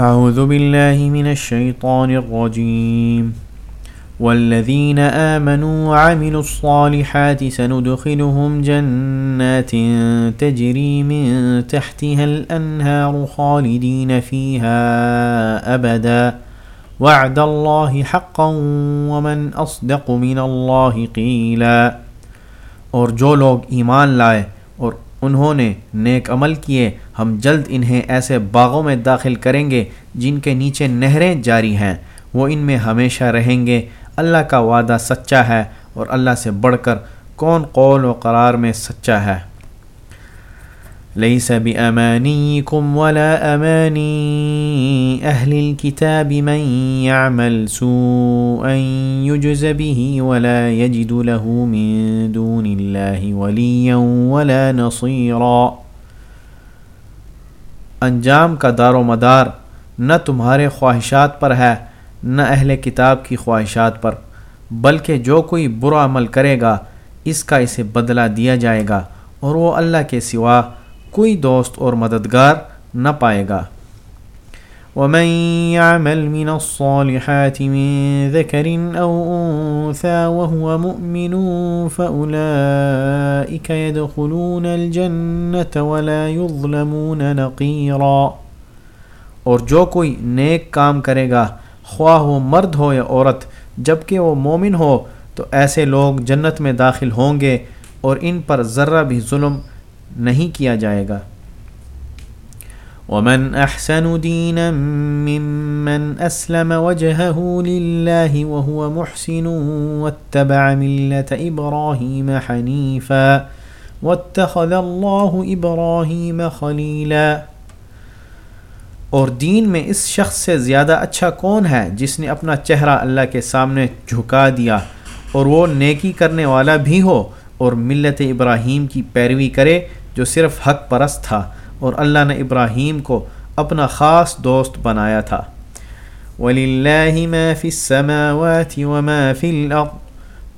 أعوذ بالله من الشيطان الرجيم. والذين آمنوا وعملوا الصالحات سندخلهم جنات تجري من تحتها الأنهار خالدين فيها أبدا. وعد الله حقا ومن أصدق من الله قيلا. اور جو لوگ ایمان لائے اور انہوں نے نیک عمل کیے۔ ہم جلد انہیں ایسے باغوں میں داخل کریں گے جن کے نیچے نہریں جاری ہیں۔ وہ ان میں ہمیشہ رہیں گے۔ اللہ کا وعدہ سچا ہے اور اللہ سے بڑھ کر کون قول و قرار میں سچا ہے؟ ليس بأمانيكم ولا أماني أهل الكتاب من يعمل سوءا يجز به ولا يجد له من دون الله وليا ولا نصيرا۔ انجام کا دار و مدار نہ تمہارے خواہشات پر ہے، نہ اہل کتاب کی خواہشات پر، بلکہ جو کوئی برا عمل کرے گا، اس کا اسے بدلہ دیا جائے گا اور وہ اللہ کے سوا کوئی دوست اور مددگار نہ پائے گا۔ ومن يعمل من الصالحات من ذكر أو أنثى وهو مؤمن فأولئك يدخلون الجنة ولا يظلمون نقيرا۔ اور جو کوئی نیک کام کرے گا، خواہ وہ مرد ہو یا عورت جبکہ وہ مومن ہو، تو ایسے لوگ جنت میں داخل ہوں گے اور ان پر ذرہ بھی ظلم نہیں کیا جائے گا۔ ومن احسن دینا ممن اسلم وجهه لله وهو محسن واتبع ملة ابراہیم حنیفا واتخذ اللہ ابراہیم خلیلا اور دین میں اس شخص سے زیادہ اچھا کون ہے جس نے اپنا چہرہ اللہ کے سامنے جھکا دیا اور وہ نیکی کرنے والا بھی ہو اور ملت ابراہیم کی پیروی کرے جو صرف حق پرست تھا اور اللہ نے ابراہیم کو اپنا خاص دوست بنایا تھا۔ وَلِلَّهِ مَا فِي السَّمَاوَاتِ وَمَا فِي الْأَرْضِ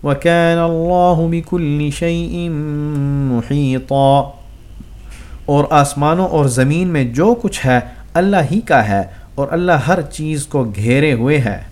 وَكَانَ اللَّهُ بِكُلِّ شَيْءٍ مُحِيطًا۔ اور آسمانوں اور زمین میں جو کچھ ہے، اللہ ہی کا ہے اور اللہ ہر چیز کو گھیرے ہوئے ہے۔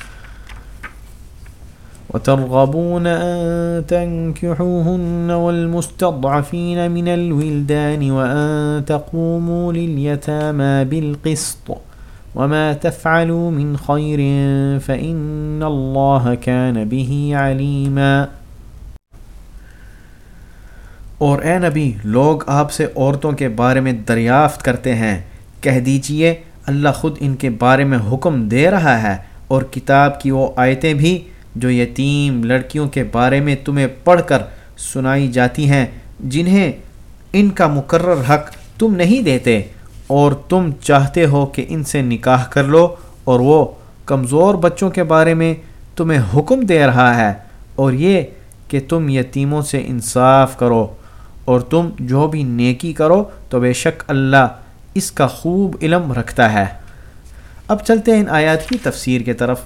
وترغبون أن تنكحوهن والمستضعفين من الولدان وأن تقوموا لليتامى بالقسط وما تفعلوا من خير فإن الله كان به عليما اور اے نبی، لوگ آپ سے عورتوں کے بارے میں دریافت کرتے ہیں۔ کہہ دیجیے، اللہ خود ان کے بارے میں حکم دے رہا ہے اور کتاب کی وہ آیتیں بھی جو یتیم لڑکیوں کے بارے میں تمہیں پڑھ کر سنائی جاتی ہیں، جنہیں ان کا مقرر حق تم نہیں دیتے، اور تم چاہتے ہو کہ ان سے نکاح کر لو، اور وہ کمزور بچوں کے بارے میں تمہیں حکم دے رہا ہے، اور یہ کہ تم یتیموں سے انصاف کرو، اور تم جو بھی نیکی کرو تو بے شک اللہ اس کا خوب علم رکھتا ہے۔ اب چلتے ہیں ان آیات کی تفسیر کے طرف۔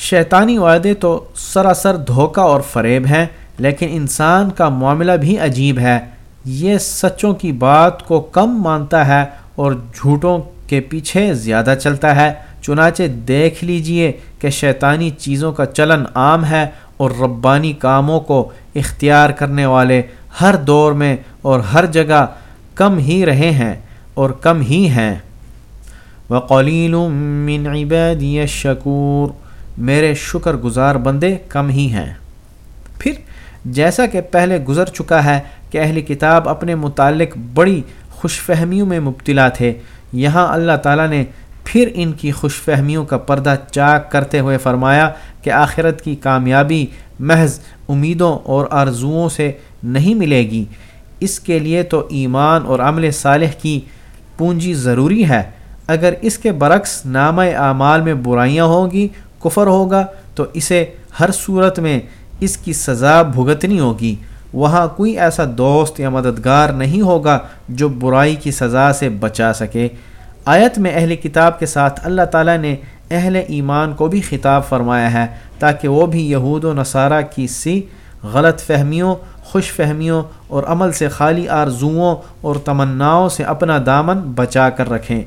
شیطانی وعدے تو سراسر دھوکہ اور فریب ہیں، لیکن انسان کا معاملہ بھی عجیب ہے۔ یہ سچوں کی بات کو کم مانتا ہے اور جھوٹوں کے پیچھے زیادہ چلتا ہے۔ چنانچہ دیکھ لیجیے کہ شیطانی چیزوں کا چلن عام ہے اور ربانی کاموں کو اختیار کرنے والے ہر دور میں اور ہر جگہ کم ہی رہے ہیں اور کم ہی ہیں۔ وقلیل من عبادی الشکور میرے شکر گزار بندے کم ہی ہیں۔ پھر جیسا کہ پہلے گزر چکا ہے کہ اہل کتاب اپنے متعلق بڑی خوش فہمیوں میں مبتلا تھے، یہاں اللہ تعالیٰ نے پھر ان کی خوش فہمیوں کا پردہ چاک کرتے ہوئے فرمایا کہ آخرت کی کامیابی محض امیدوں اور آرزوؤں سے نہیں ملے گی۔ اس کے لیے تو ایمان اور عمل صالح کی پونجی ضروری ہے۔ اگر اس کے برعکس نام اعمال میں برائیاں ہوں گی کفر ہوگا تو اسے ہر صورت میں اس کی سزا بھگتنی ہوگی۔ وہاں کوئی ایسا دوست یا مددگار نہیں ہوگا جو برائی کی سزا سے بچا سکے۔ آیت میں اہل کتاب کے ساتھ اللہ تعالیٰ نے اہل ایمان کو بھی خطاب فرمایا ہے تاکہ وہ بھی یہود و نصارہ کی سی غلط فہمیوں، خوش فہمیوں اور عمل سے خالی آرزوؤں اور تمناؤں سے اپنا دامن بچا کر رکھیں۔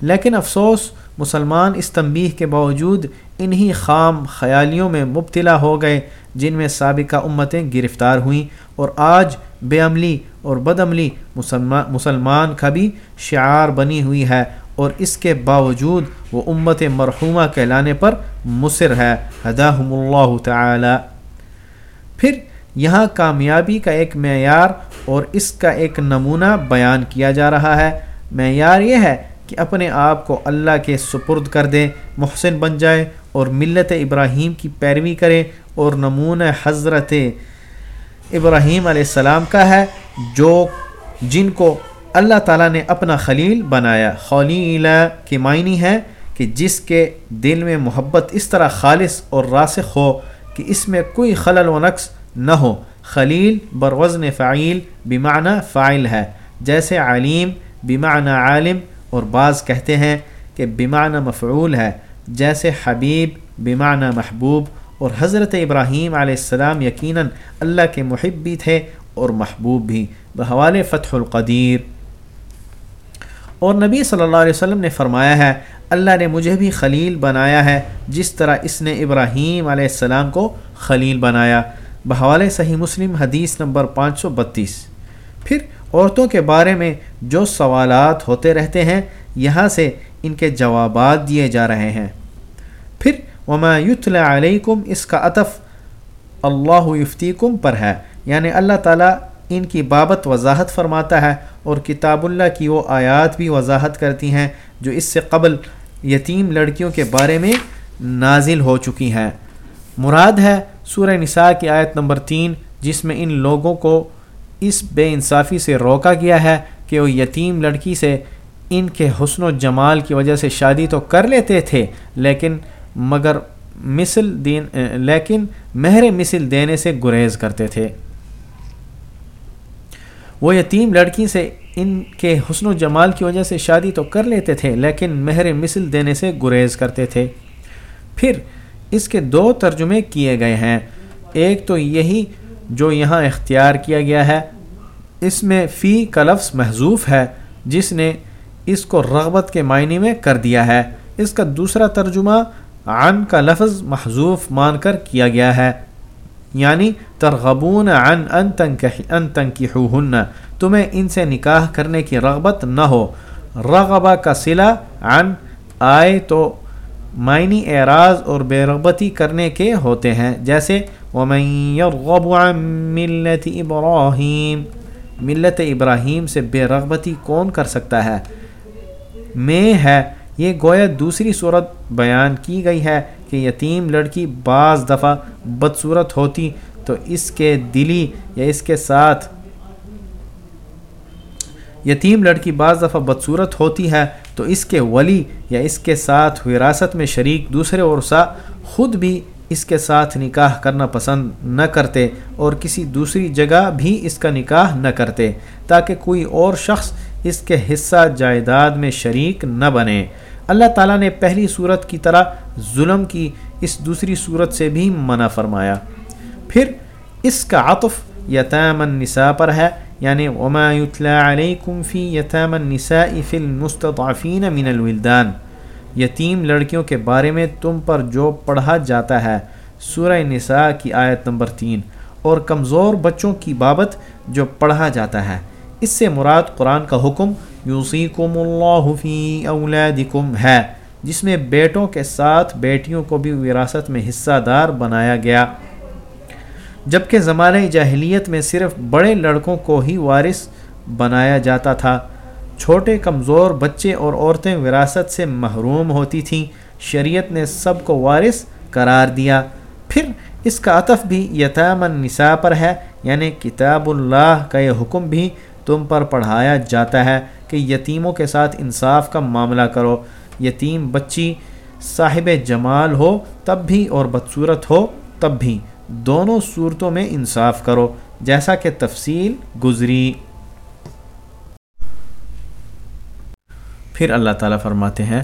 لیکن افسوس مسلمان اس تنبیہ کے باوجود انہی خام خیالیوں میں مبتلا ہو گئے، جن میں سابقہ امتیں گرفتار ہوئیں اور آج بے عملی اور بد عملی مسلمان کا بھی شعار بنی ہوئی ہے اور اس کے باوجود وہ امت مرحومہ کہلانے پر مصر ہے۔ ہداہم اللہ تعالی۔ پھر یہاں کامیابی کا ایک معیار اور اس کا ایک نمونہ بیان کیا جا رہا ہے۔ معیار یہ ہے کہ اپنے آپ کو اللہ کے سپرد کر دیں، محسن بن جائے اور ملت ابراہیم کی پیروی کریں۔ اور نمونہ حضرت ابراہیم علیہ السلام کا ہے، جو جن کو اللہ تعالیٰ نے اپنا خلیل بنایا۔ خلیل کی معنی ہے کہ جس کے دل میں محبت اس طرح خالص اور راسخ ہو کہ اس میں کوئی خلل و نقص نہ ہو۔ خلیل بروزن فعیل بیمعنی فائل ہے۔ جیسے علیم بیمعنی عالم اور بعض کہتے ہیں کہ بیمعنی مفعول ہے، جیسے حبیب بیمعنی محبوب اور حضرت ابراہیم علیہ السلام یقیناً اللہ کے محب بھی تھے اور محبوب بھی بحوال فتح القدیر۔ اور نبی صلی اللہ علیہ وسلم نے فرمایا ہے، اللہ نے مجھے بھی خلیل بنایا ہے جس طرح اس نے ابراہیم علیہ السلام کو خلیل بنایا۔ بحوالے صحیح مسلم حدیث نمبر پانچ سو بتیس۔ پھر عورتوں کے بارے میں جو سوالات ہوتے رہتے ہیں، یہاں سے ان کے جوابات دیے جا رہے ہیں۔ پھر، وما یتلا علیکم اس کا عطف اللہ یفتیکم پر ہے۔ یعنی اللہ تعالیٰ ان کی بابت وضاحت فرماتا ہے اور کتاب اللہ کی وہ آیات بھی وضاحت کرتی ہیں جو اس سے قبل یتیم لڑکیوں کے بارے میں نازل ہو چکی ہیں۔ مراد ہے سورہ نساء کی آیت نمبر تین، جس میں ان لوگوں کو اس بے انصافی سے روکا گیا ہے کہ وہ یتیم لڑکی سے ان کے حسن و جمال کی وجہ سے شادی تو کر لیتے تھے، لیکن مگر مثل دین لیکن مہر مثل دینے سے گریز کرتے تھے۔ وہ یتیم لڑکی سے ان کے حسن و جمال کی وجہ سے شادی تو کر لیتے تھے، لیکن مہر مثل دینے سے گریز کرتے تھے۔ پھر اس کے دو ترجمے کیے گئے ہیں۔ ایک تو یہی جو یہاں اختیار کیا گیا ہے، اس میں فی کا لفظ محضوف ہے، جس نے اس کو رغبت کے معنی میں کر دیا ہے۔ اس کا دوسرا ترجمہ عن کا لفظ محضوف مان کر کیا گیا ہے۔ یعنی ترغبون عن ان ان تنکحوہن تمہیں ان سے نکاح کرنے کی رغبت نہ ہو۔ رغبہ کا صلہ عن آئے تو معنی اعراض اور بے رغبتی کرنے کے ہوتے ہیں، جیسے وَمَن يَرْغَبُ عَن مِلَّةِ ابراہیم ملت ابراہیم سے بے رغبتی کون کر سکتا ہے؟ میں ہے۔ یہ گویا دوسری صورت بیان کی گئی ہے کہ یتیم لڑکی بعض دفعہ بدصورت ہوتی تو اس کے دلی یا اس کے ساتھ یتیم لڑکی بعض دفعہ بدصورت ہوتی ہے تو اس کے ولی یا اس کے ساتھ وراثت میں شریک دوسرے عرصہ خود بھی اس کے ساتھ نکاح کرنا پسند نہ کرتے اور کسی دوسری جگہ بھی اس کا نکاح نہ کرتے تاکہ کوئی اور شخص اس کے حصہ جائیداد میں شریک نہ بنے۔ اللہ تعالیٰ نے پہلی صورت کی طرح ظلم کی، اس دوسری صورت سے بھی منع فرمایا۔ پھر اس کا عطف یتام النساء پر ہے یعنی وما علیکم فی یتام النساء فی المستضعفین من الولدان۔ یتیم لڑکیوں کے بارے میں تم پر جو پڑھا جاتا ہے۔ سورہ نساء کی آیت نمبر تین۔ اور کمزور بچوں کی بابت جو پڑھا جاتا ہے۔ اس سے مراد قرآن کا حکم، یوسیکم اللہ فی اولادکم ہے، جس میں بیٹوں کے ساتھ بیٹیوں کو بھی وراثت میں حصہ دار بنایا گیا۔ جبکہ زمانۂ جاہلیت میں صرف بڑے لڑکوں کو ہی وارث بنایا جاتا تھا۔ چھوٹے کمزور بچے اور عورتیں وراثت سے محروم ہوتی تھیں۔ شریعت نے سب کو وارث قرار دیا۔ پھر اس کا عطف بھی یتام النساء پر ہے یعنی کتاب اللہ کا یہ حکم بھی تم پر پڑھایا جاتا ہے کہ یتیموں کے ساتھ انصاف کا معاملہ کرو۔ یتیم بچی صاحب جمال ہو تب بھی اور بدصورت ہو تب بھی۔ دونوں صورتوں میں انصاف کرو، جیسا کہ تفصیل گزری۔ پھر اللہ تعالیٰ فرماتے ہیں،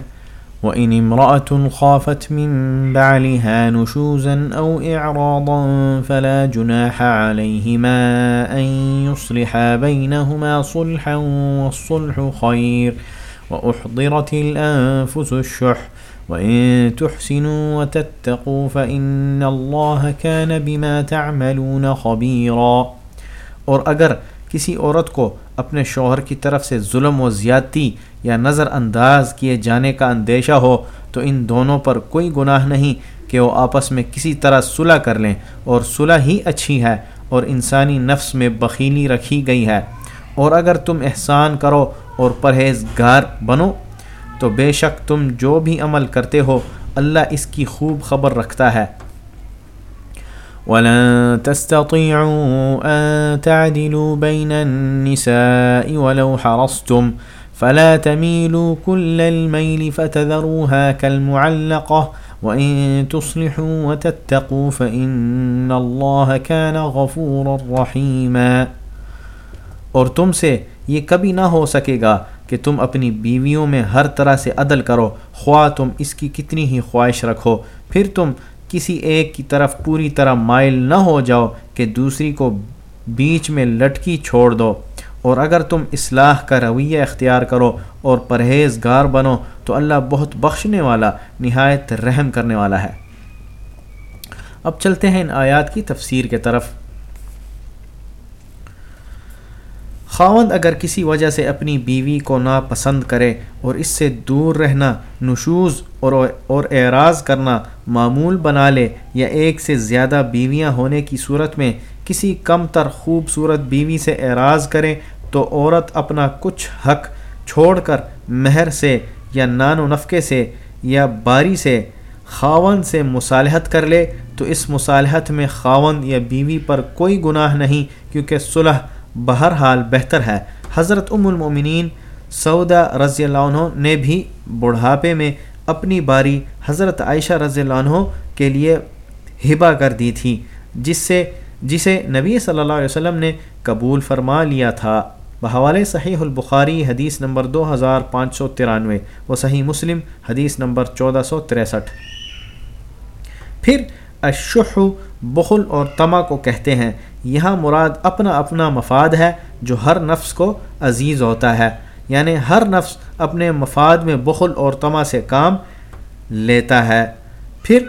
وَإِنِ امْرَأَةٌ خَافَتْ مِن بَعْلِهَا نُشُوزًا أَوْ إِعْرَاضًا فَلَا جُنَاحَ عَلَيْهِمَا أَن يُصْلِحَا بَيْنَهُمَا صُلْحًا وَالصُّلْحُ خَيْرٌ وَأُحْضِرَتِ الْأَنفُسُ الشُّحَّ وَإِن تُحْسِنُوا وَتَتَّقُوا فَإِنَّ اللَّهَ كَانَ بِمَا تَعْمَلُونَ خَبِيرًا۔ اور اگر کسی عورت کو اپنے شوہر کی طرف سے ظلم و زیادتی یا نظر انداز کیے جانے کا اندیشہ ہو، تو ان دونوں پر کوئی گناہ نہیں کہ وہ آپس میں کسی طرح صلح کر لیں۔ اور صلح ہی اچھی ہے اور انسانی نفس میں بخیلی رکھی گئی ہے۔ اور اگر تم احسان کرو اور پرہیزگار بنو، تو بے شک تم جو بھی عمل کرتے ہو، اللہ اس کی خوب خبر رکھتا ہے۔ وَلَن تَسْتَطِيعُوا أَن تَعْدِلُوا بَيْنَ النِّسَاءِ وَلَوْ حَرَصْتُمْ فَلَا تَمِيلُوا كُلَّ الْمَيْلِ فَتَذَرُوهَا كَالْمُعَلَّقَةِ وَإِن تُصْلِحُوا وَتَتَّقُوا فَإِنَّ اللَّهَ كَانَ غَفُورًا رَّحِيمًا۔ اور تم سے یہ کبھی نہ ہو سکے گا کہ تم اپنی بیویوں میں ہر طرح سے عدل کرو، خواہ تم اس کی کتنی ہی خواہش رکھو۔ پھر تم کسی ایک کی طرف پوری طرح مائل نہ ہو جاؤ کہ دوسری کو بیچ میں لٹکی چھوڑ دو۔ اور اگر تم اصلاح کا رویہ اختیار کرو اور پرہیزگار بنو، تو اللہ بہت بخشنے والا، نہایت رحم کرنے والا ہے۔ اب چلتے ہیں ان آیات کی تفسیر کے طرف۔ خاوند اگر کسی وجہ سے اپنی بیوی کو ناپسند کرے اور اس سے دور رہنا، نشوز اور اور اعراض کرنا معمول بنا لے یا ایک سے زیادہ بیویاں ہونے کی صورت میں کسی کم تر خوبصورت بیوی سے اعراض کرے تو عورت اپنا کچھ حق چھوڑ کر مہر سے یا نان و نفقے سے یا باری سے خاون سے مصالحت کر لے تو اس مصالحت میں خاون یا بیوی پر کوئی گناہ نہیں کیونکہ صلح بہرحال بہتر ہے۔ حضرت ام المومنین سعودہ رضی اللہ عنہ نے بھی بڑھاپے میں اپنی باری حضرت عائشہ رضی اللہ عنہ کے لیے ہبا کر دی تھی، جس سے، جسے نبی صلی اللہ علیہ وسلم نے قبول فرما لیا تھا۔ بحوالِ صحیح البخاری حدیث نمبر دو ہزار پانچ سو ترانوے و صحیح مسلم حدیث نمبر چودہ سو تریسٹھ۔ پھر اشح بخل اور تما کو کہتے ہیں۔ یہاں مراد اپنا اپنا مفاد ہے جو ہر نفس کو عزیز ہوتا ہے۔ یعنی ہر نفس اپنے مفاد میں بخل اور تما سے کام لیتا ہے۔ پھر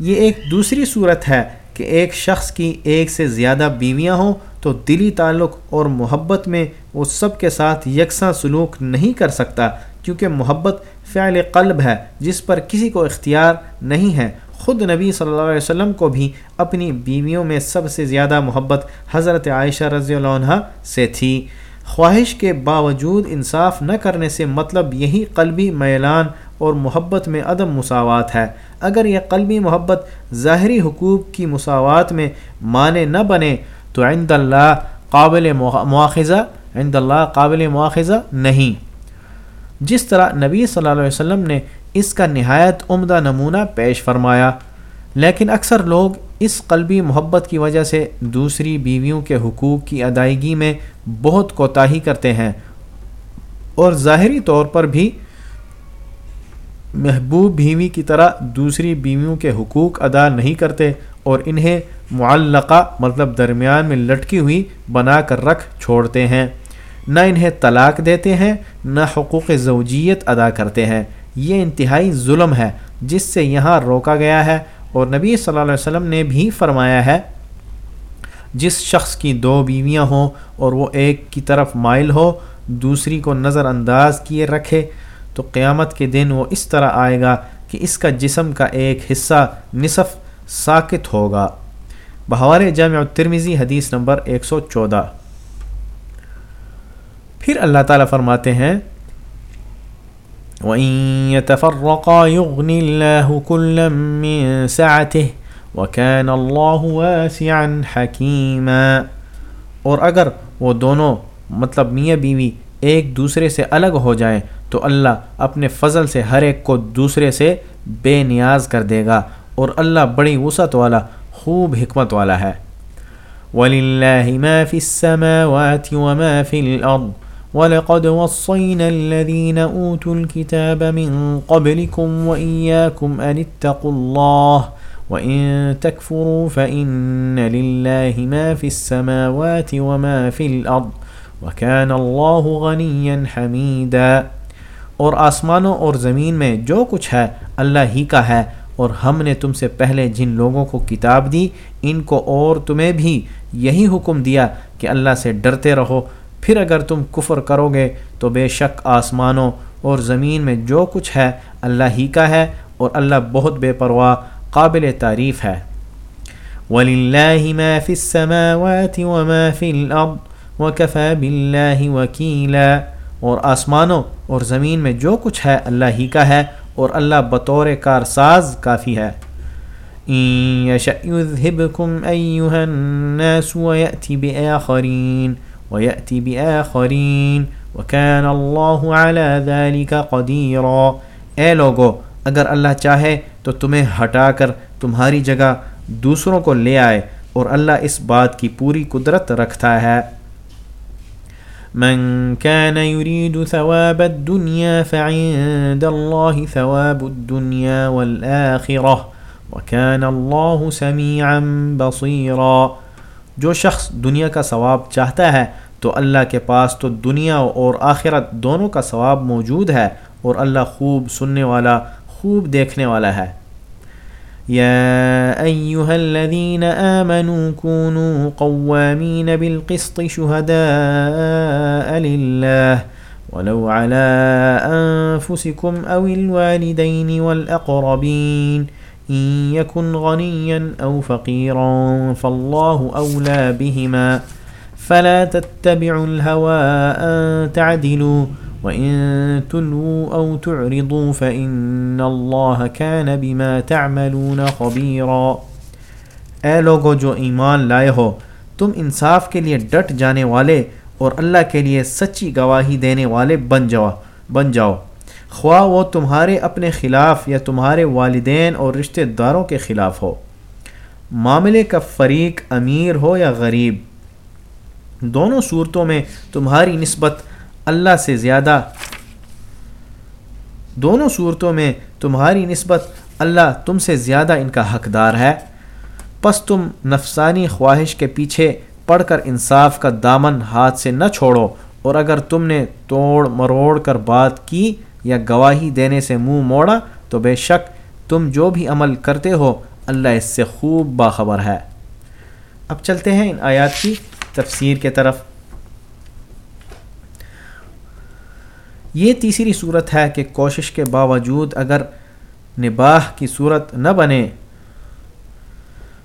یہ ایک دوسری صورت ہے کہ ایک شخص کی ایک سے زیادہ بیویاں ہوں تو دلی تعلق اور محبت میں وہ سب کے ساتھ یکساں سلوک نہیں کر سکتا، کیونکہ محبت فعل قلب ہے، جس پر کسی کو اختیار نہیں ہے۔ خود نبی صلی اللہ علیہ وسلم کو بھی اپنی بیویوں میں سب سے زیادہ محبت حضرت عائشہ رضی اللہ عنہ سے تھی۔ خواہش کے باوجود انصاف نہ کرنے سے مطلب یہی قلبی میلان اور محبت میں عدم مساوات ہے۔ اگر یہ قلبی محبت ظاہری حقوق کی مساوات میں معنی نہ بنے تو عند اللہ قابل مواخذہ، عند اللہ قابل مواخذہ نہیں۔ جس طرح نبی صلی اللہ علیہ وسلم نے اس کا نہایت عمدہ نمونہ پیش فرمایا، لیکن اکثر لوگ اس قلبی محبت کی وجہ سے دوسری بیویوں کے حقوق کی ادائیگی میں بہت کوتاہی کرتے ہیں۔ اور ظاہری طور پر بھی محبوب بیوی کی طرح دوسری بیویوں کے حقوق ادا نہیں کرتے اور انہیں معلقہ مطلب درمیان میں لٹکی ہوئی بنا کر رکھ چھوڑتے ہیں۔ نہ انہیں طلاق دیتے ہیں، نہ حقوق زوجیت ادا کرتے ہیں۔ یہ انتہائی ظلم ہے، جس سے یہاں روکا گیا ہے اور نبی صلی اللہ علیہ وسلم نے بھی فرمایا ہے، جس شخص کی دو بیویاں ہوں اور وہ ایک کی طرف مائل ہو، دوسری کو نظر انداز کیے رکھے، تو قیامت کے دن وہ اس طرح آئے گا کہ اس کا جسم کا ایک حصہ نصف ساکت ہوگا۔ بہوار جامع ترمیزی حدیث نمبر ایک سو چودہ۔ پھر اللہ تعالیٰ فرماتے ہیں وَإِن يَتَفَرَّقَا يُغْنِ اللَّهُ كُلًّا مِّن سَعَتِهِ وَكَانَ اللَّهُ وَاسِعًا حَكِيمًا۔ اور اگر وہ دونوں مطلب میاں بیوی ایک دوسرے سے الگ ہو جائیں تو اللہ اپنے فضل سے ہر ایک کو دوسرے سے بے نیاز کر دے گا اور اللہ بڑی وسعت والا، خوب حکمت والا ہے۔ وَلِلَّهِ مَا فِي السَّمَاوَاتِ وَمَا فِي الْأَرْضِ۔ وَلَقَدْ وَصَّيْنَا الَّذِينَ أُوتُوا الْكِتَابَ مِنْ قَبْلِكُمْ وَإِيَّاكُمْ أَنِ اتَّقُوا اللَّهِ وَإِن تَكْفُرُوا فَإِنَّ لِلَّهِ مَا فِي السَّمَاوَاتِ وَمَا فِي الْأَرْضِ وَكَانَ اللَّهُ غَنِيًّا حَمِيدًا اور آسمانوں اور زمین میں جو کچھ ہے، اللہ ہی کا ہے۔ اور ہم نے تم سے پہلے جن لوگوں کو کتاب دی، ان کو اور تمہیں بھی یہی حکم دیا کہ اللہ سے ڈرتے رہو۔ پھر اگر تم کفر کرو گے تو بے شک آسمانوں اور زمین میں جو کچھ ہے اللہ ہی کا ہے اور اللہ بہت بے پرواہ قابل تعریف ہے۔ وَلِلَّهِ مَا فِي السَّمَاوَاتِ وَمَا فِي الْأَرْضِ وَكَفَى بِاللَّهِ وَكِيلًا اور آسمانوں اور زمین میں جو کچھ ہے اللہ ہی کا ہے اور اللہ بطور کار ساز کافی ہے۔ ويأتي بآخرين وكان الله على ذلك قديرا۔ اے لوگو، اگر اللہ چاہے تو تمہیں ہٹا کر تمہاری جگہ دوسروں کو لے آئے اور اللہ اس بات کی پوری قدرت رکھتا ہے۔ من كان يريد ثواب الدنيا فعند الله ثواب الدنيا والآخرة، وكان الله سميعا بصيرا۔ جو شخص دنیا کا ثواب چاہتا ہے، تو اللہ کے پاس تو دنیا اور آخرت دونوں کا ثواب موجود ہے اور اللہ خوب سننے والا، خوب دیکھنے والا ہے۔ يا أيها الذين آمنوا كونوا قوامين بالقسط شهداء لله ولو على أنفسكم أو الوالدين والأقربين إن يكن غنيا أو فقيرا فالله أولى بهما. فلا تتبعوا الهوى أن تعدلوا، وَإِن تُلْوُوا أَوْ تُعْرِضُوا فَإِنَّ اللَّهَ كَانَ بِمَا تَعْمَلُونَ خَبِيرًا. اے لوگو جو ایمان لائے ہو، تم انصاف کے لیے ڈٹ جانے والے اور اللہ کے لیے سچی گواہی دینے والے بن جاؤ بن جاؤ۔ خواہ وہ تمہارے اپنے خلاف یا تمہارے والدین اور رشتہ داروں کے خلاف ہو۔ معاملے کا فریق امیر ہو یا غریب، دونوں صورتوں میں تمہاری نسبت اللہ سے زیادہ۔ دونوں صورتوں میں تمہاری نسبت اللہ تم سے زیادہ ان کا حقدار ہے۔ پس تم نفسانی خواہش کے پیچھے پڑھ کر انصاف کا دامن ہاتھ سے نہ چھوڑو، اور اگر تم نے توڑ مروڑ کر بات کی یا گواہی دینے سے منہ موڑا تو بے شک تم جو بھی عمل کرتے ہو، اللہ اس سے خوب باخبر ہے۔ اب چلتے ہیں ان آیات کی تفسیر کے طرف۔ یہ تیسری صورت ہے کہ کوشش کے باوجود اگر نباہ کی صورت نہ بنے،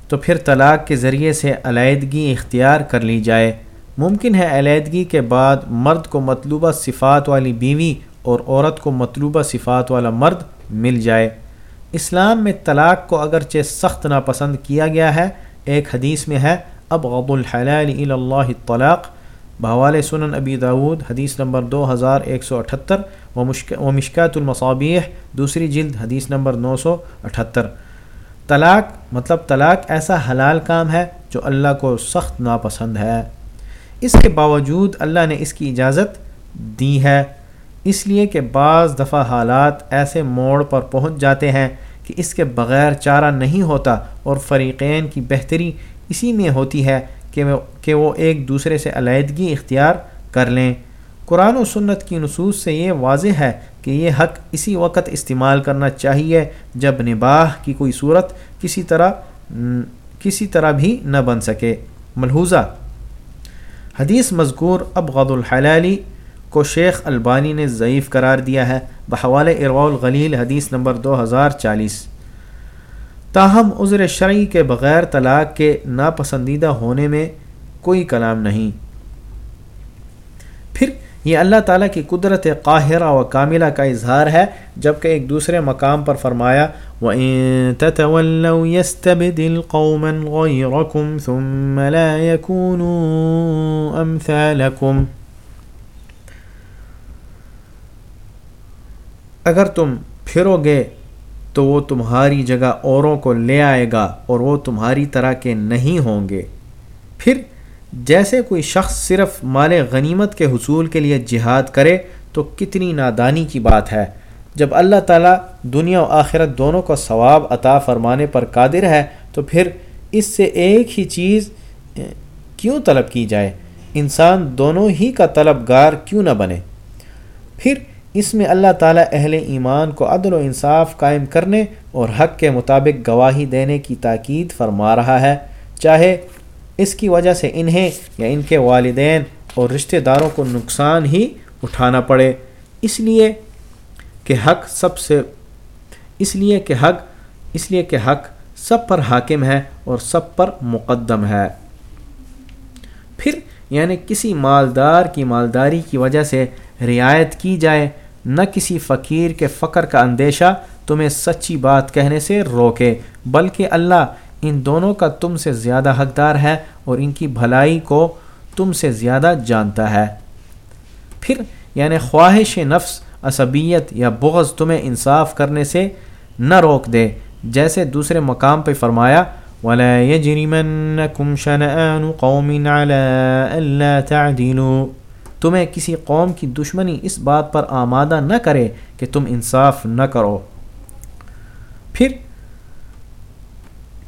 تو پھر طلاق کے ذریعے سے علیحدگی اختیار کر لی جائے۔ ممکن ہے علیحدگی کے بعد مرد کو مطلوبہ صفات والی بیوی اور عورت کو مطلوبہ صفات والا مرد مل جائے۔ اسلام میں طلاق کو اگرچہ سخت ناپسند کیا گیا ہے، ایک حدیث میں ہے، اب غب الحلال اللہ طلاق بحوال سنن ابی داود، حدیث نمبر دو ہزار ایک سو اٹھتر۔ و و مشکات المصابیح، دوسری جلد، حدیث نمبر نو سو اٹھتر۔ طلاق مطلب طلاق ایسا حلال کام ہے جو اللہ کو سخت ناپسند ہے۔ اس کے باوجود اللہ نے اس کی اجازت دی ہے۔ اس لیے کہ بعض دفعہ حالات ایسے موڑ پر پہنچ جاتے ہیں کہ اس کے بغیر چارہ نہیں ہوتا اور فریقین کی بہتری اسی میں ہوتی ہے کہ وہ کہ وہ ایک دوسرے سے علیحدگی اختیار کر لیں۔ قرآن و سنت کی نصوص سے یہ واضح ہے کہ یہ حق اسی وقت استعمال کرنا چاہیے جب نباہ کی کوئی صورت کسی طرح کسی طرح بھی نہ بن سکے۔ ملحوظہ۔ حدیث مذکور اب غد الحلالی کو شیخ البانی نے ضعیف قرار دیا ہے۔ بحوال اروا الغلیل، حدیث نمبر دو ہزار چالیس۔ تاہم، عذر شرعی کے بغیر طلاق کے ناپسندیدہ ہونے میں کوئی کلام نہیں۔ پھر، یہ اللہ تعالیٰ کی قدرت قاہرہ و کاملہ کا اظہار ہے جبکہ ایک دوسرے مقام پر فرمایا، وَإِن تَتَوَلَّوْ قَوْمًا غَيْرَكُمْ ثُمَّ لَا يَكُونُوا أَمْثَالَكُمْ اگر تم پھرو گے تو وہ تمہاری جگہ اوروں کو لے آئے گا اور وہ تمہاری طرح کے نہیں ہوں گے۔ پھر جیسے کوئی شخص صرف مال غنیمت کے حصول کے لیے جہاد کرے تو کتنی نادانی کی بات ہے۔ جب اللہ تعالیٰ دنیا و آخرت دونوں کو ثواب عطا فرمانے پر قادر ہے تو پھر اس سے ایک ہی چیز، کیوں طلب کی جائے؟ انسان دونوں ہی کا طلبگار کیوں نہ بنے؟ پھر اس میں اللہ تعالیٰ اہل ایمان کو عدل و انصاف قائم کرنے اور حق کے مطابق گواہی دینے کی تاکید فرما رہا ہے۔ چاہے اس کی وجہ سے انہیں یا ان کے والدین اور رشتہ داروں کو نقصان ہی اٹھانا پڑے۔ اس لیے کہ حق سب سے اس لیے کہ حق اس لیے کہ حق سب پر حاکم ہے اور سب پر مقدم ہے۔ پھر یعنی کسی مالدار کی مالداری کی وجہ سے رعایت کی جائے نہ کسی فقیر کے فقر کا اندیشہ تمہیں سچی بات کہنے سے روکے، بلکہ اللہ ان دونوں کا تم سے زیادہ حقدار ہے اور ان کی بھلائی کو تم سے زیادہ جانتا ہے۔ پھر یعنی خواہش نفس، عصبیت یا بغض تمہیں انصاف کرنے سے نہ روک دے۔ جیسے دوسرے مقام پہ فرمایا، وَلَا يَجْرِمَنَّكُمْ شَنَآنُ قَوْمٍ عَلَىٰ أَلَّا تَعْدِلُوا۔ تمہیں کسی قوم کی دشمنی اس بات پر آمادہ نہ کرے کہ تم انصاف نہ کرو۔ پھر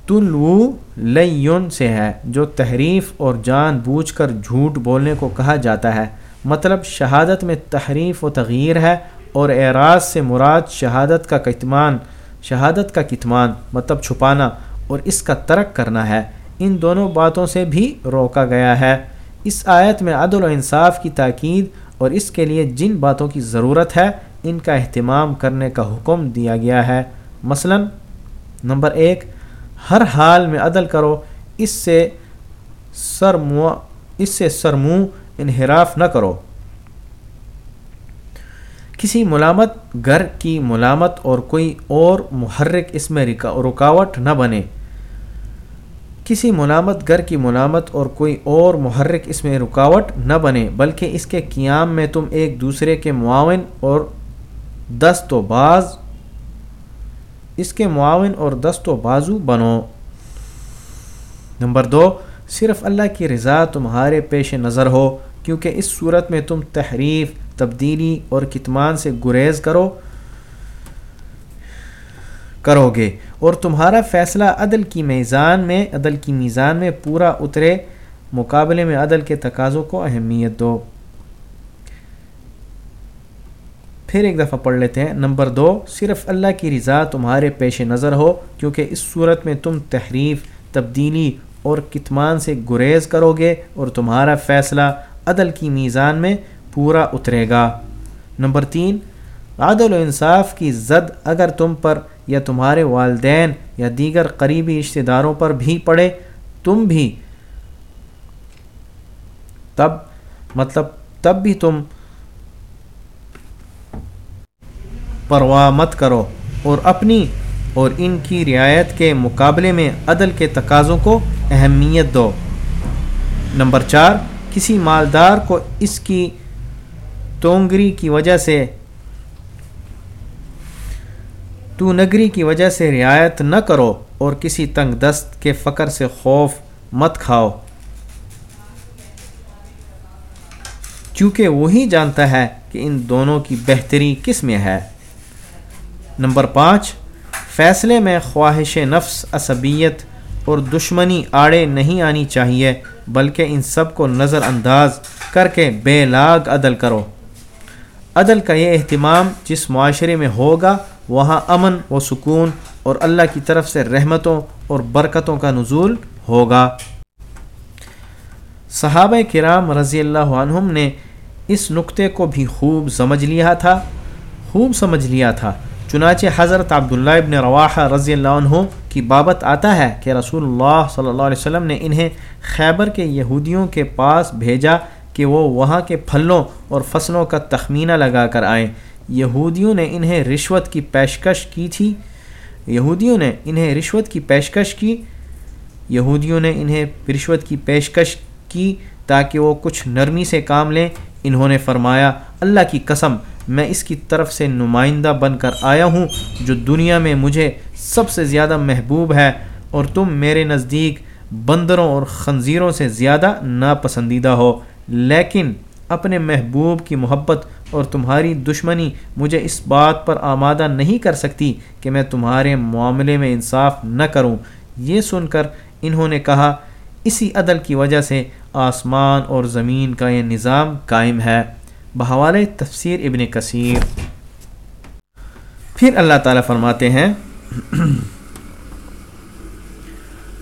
تلو لین سے ہے، جو تحریف اور جان بوجھ کر جھوٹ بولنے کو کہا جاتا ہے۔ مطلب شہادت میں تحریف و تغیر ہے اور اعراض سے مراد شہادت کا کتمان۔ شہادت کا کتمان مطلب چھپانا اور اس کا ترک کرنا ہے۔ ان دونوں باتوں سے بھی روکا گیا ہے۔ اس آیت میں عدل و انصاف کی تاکید اور اس کے لیے جن باتوں کی ضرورت ہے، ان کا اہتمام کرنے کا حکم دیا گیا ہے۔ مثلا، نمبر ایک، ہر حال میں عدل کرو، اس سے سرمو، اس سے سرمو انحراف نہ کرو۔ کسی ملامت، گھر کی ملامت اور کوئی اور محرک اس میں رکاوٹ نہ بنے۔ کسی ملامت گر کی ملامت اور کوئی اور محرک اس میں رکاوٹ نہ بنے، بلکہ اس کے قیام میں تم ایک دوسرے کے معاون اور دست و باز، اس کے معاون اور دست و بازو بنو۔ نمبر دو، صرف اللہ کی رضا تمہارے پیش نظر ہو، کیونکہ اس صورت میں تم تحریف، تبدیلی اور کتمان سے گریز کرو۔ کرو گے۔ اور تمہارا فیصلہ عدل کی میزان میں، عدل کی میزان میں پورا اترے، مقابلے میں عدل کے تقاضوں کو اہمیت دو۔ پھر ایک دفعہ پڑھ لیتے ہیں۔ نمبر دو، صرف اللہ کی رضا تمہارے پیش نظر ہو، کیونکہ اس صورت میں تم تحریف، تبدیلی اور کتمان سے گریز کرو گے اور تمہارا فیصلہ عدل کی میزان میں پورا اترے گا۔ نمبر تین عدل و انصاف کی زد اگر تم پر یا تمہارے والدین یا دیگر قریبی رشتہ داروں پر بھی پڑے، تم بھی تب مطلب تب بھی تم پرواہ مت کرو اور اپنی اور ان کی رعایت کے مقابلے میں عدل کے تقاضوں کو اہمیت دو۔ نمبر چار، کسی مالدار کو اس کی تونگری کی وجہ سے تو نگری کی وجہ سے رعایت نہ کرو اور کسی تنگ دست کے فقر سے خوف مت کھاؤ۔ کیونکہ وہی جانتا ہے کہ ان دونوں کی بہتری کس میں ہے۔ نمبر پانچ، فیصلے میں خواہش نفس، عصبیت اور دشمنی آڑے نہیں آنی چاہیے، بلکہ ان سب کو نظر انداز کر کے بے لاگ عدل کرو۔ عدل کا یہ اہتمام جس معاشرے میں ہوگا وہاں امن و سکون اور اللہ کی طرف سے رحمتوں اور برکتوں کا نزول ہوگا۔ صحابہ کرام رضی اللہ عنہم نے اس نقطے کو بھی خوب سمجھ لیا تھا۔ خوب سمجھ لیا تھا۔ چنانچہ حضرت عبداللہ ابن رواحہ رضی اللہ عنہ کی بابت آتا ہے کہ رسول اللہ صلی اللہ علیہ وسلم نے انہیں خیبر کے یہودیوں کے پاس بھیجا کہ وہ وہاں کے پھلوں اور فصلوں کا تخمینہ لگا کر آئیں۔ یہودیوں نے انہیں رشوت کی پیشکش کی تھی۔ یہودیوں نے انہیں رشوت کی پیشکش کی۔ یہودیوں نے انہیں رشوت کی پیشکش کی تاکہ وہ کچھ نرمی سے کام لیں۔ انہوں نے فرمایا، اللہ کی قسم، میں اس کی طرف سے نمائندہ بن کر آیا ہوں جو دنیا میں مجھے سب سے زیادہ محبوب ہے اور تم میرے نزدیک بندروں اور خنزیروں سے زیادہ ناپسندیدہ ہو۔ لیکن اپنے محبوب کی محبت اور تمہاری دشمنی مجھے اس بات پر آمادہ نہیں کر سکتی کہ میں تمہارے معاملے میں انصاف نہ کروں۔ یہ سن کر انہوں نے کہا، اسی عدل کی وجہ سے آسمان اور زمین کا یہ نظام قائم ہے۔ بحوال تفسیر ابن کثیر۔ پھر اللہ تعالیٰ فرماتے ہیں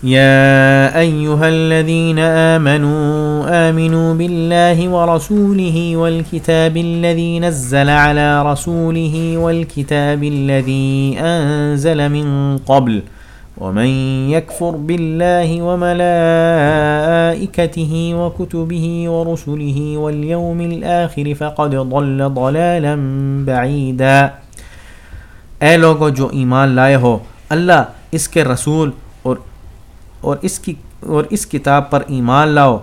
يا أيها الذين آمنوا آمنوا بالله ورسوله والكتاب الذي نزل على رسوله والكتاب الذي أنزل من قبل ومن يكفر بالله وملائكته وكتبه ورسله واليوم الآخر فقد ضل ضلالا بعيدا۔ اے لوگو جو ایمان لائے ہو، اللہ اس کے رسول اور اس کی اور اس کتاب پر ایمان لاؤ۔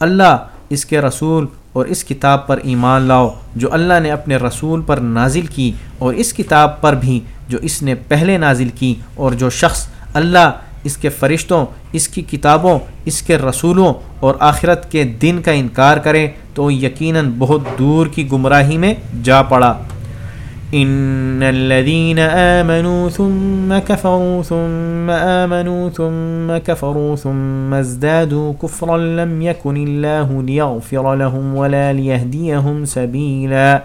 اللہ اس کے رسول اور اس کتاب پر ایمان لاؤ، جو اللہ نے اپنے رسول پر نازل کی، اور اس کتاب پر بھی جو اس نے پہلے نازل کی، اور جو شخص اللہ اس کے فرشتوں، اس کی کتابوں، اس کے رسولوں اور آخرت کے دن کا انکار کرے، تو یقیناً بہت دور کی گمراہی میں جا پڑا۔ ان الذين آمنوا ثم كفروا ثم آمنوا ثم كفروا ثم ازدادوا كفرا لم يكن الله ليغفر لهم ولا ليهديهم سبيلا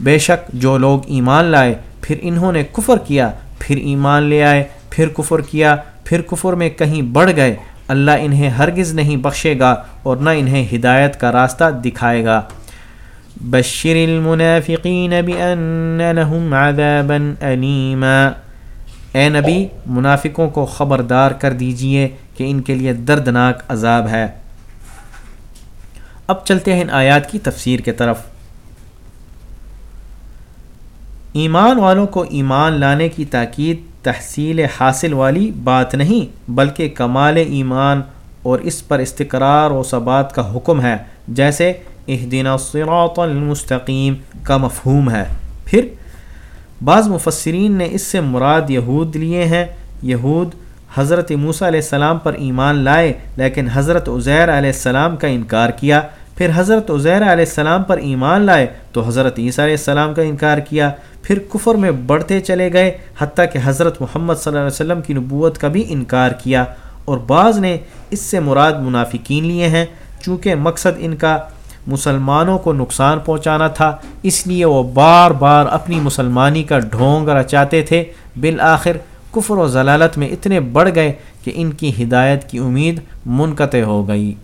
بے شک جو لوگ ایمان لائے، پھر انہوں نے کفر کیا، پھر ایمان لے آئے، پھر کفر کیا، پھر کفر میں کہیں بڑھ گئے۔ اللہ انہیں ہرگز نہیں بخشے گا اور نہ انہیں ہدایت کا راستہ دکھائے گا۔ بشر المنافقین بأن لهم عذابا علیما اے نبی، منافقوں کو خبردار کر دیجیے کہ ان کے لیے دردناک عذاب ہے۔ اب چلتے ہیں ان آیات کی تفسیر کے طرف۔ ایمان والوں کو ایمان لانے کی تاکید، تحصیل حاصل والی بات نہیں، بلکہ کمال ایمان اور اس پر استقرار و ثبات کا حکم ہے۔ جیسے اہدین الصراط المستقیم کا مفہوم ہے۔ پھر بعض مفسرین نے اس سے مراد یہود لیے ہیں۔ یہود حضرت موسیٰ علیہ السلام پر ایمان لائے، لیکن حضرت عزیر علیہ السلام کا انکار کیا۔ پھر حضرت عزیر علیہ السلام پر ایمان لائے تو حضرت عیسیٰ علیہ السلام کا انکار کیا۔ پھر کفر میں بڑھتے چلے گئے، حتیٰ کہ حضرت محمد صلی اللہ علیہ وسلم کی نبوت کا بھی انکار کیا۔ اور بعض نے اس سے مراد منافقین لیے ہیں، چونکہ مقصد ان کا مسلمانوں کو نقصان پہنچانا تھا، اس لیے وہ بار بار اپنی مسلمانی کا ڈھونگ رچاتے تھے۔ بالآخر کفر و ضلالت میں اتنے بڑھ گئے کہ ان کی ہدایت کی امید منقطع ہو گئی۔